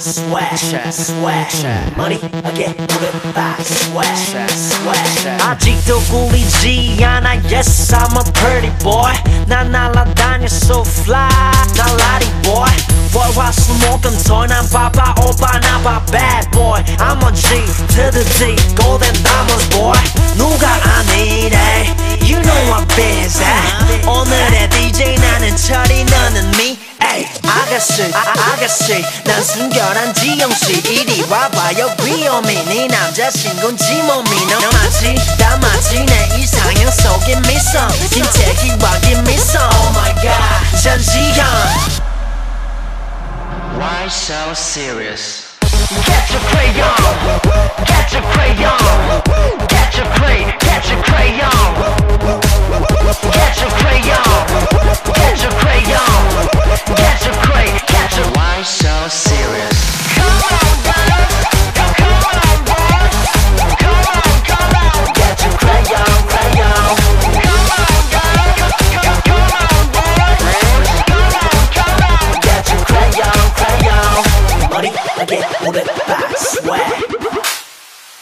sweat, sweat. Money again, put back, sweat, sweat. 아직도 꿀리지 않아. Yes, I'm a pretty boy. 난 날아다녀 so fly, 날라리 boy. 월화수목금토 난 바빠 오빠 나봐 bad boy. I'm a G to the D, golden 씨, 난 순결한 지영씨 이리 와봐요 귀요미 네 남자 친구인지 몸이 너 마치 다 마치 내 이상형 속에 미소 김태희와 김미소 Oh my god 전지현 Why so serious? Get your crayon Get your crayon Get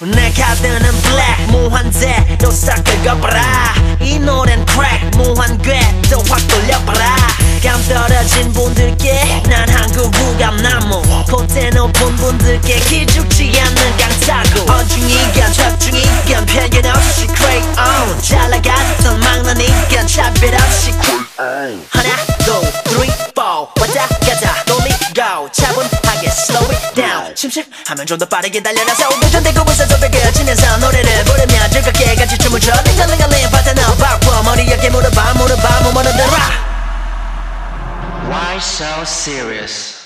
내 카드는 black 무한대로 싹 긁어봐라. 이 노래는 crack 무한궤도 확 돌려봐라. 감 떨어진 분들께 난 한국 우감나무. 콧대 높은 분들께 기죽지 않는 하면 좀 더 빠르게 달려나서 도전되고 있어 도벽을 치면서 노래를 부르며 즐겁게 같이 춤을 춰. 링글링글링 파트너 바꿔. 머리 어깨 물어봐 물어봐 뭐 뭐는 들아 Why so serious?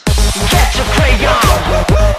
Get your crayon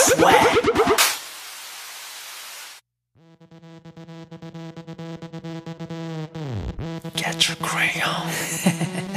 swag. Get your crayon.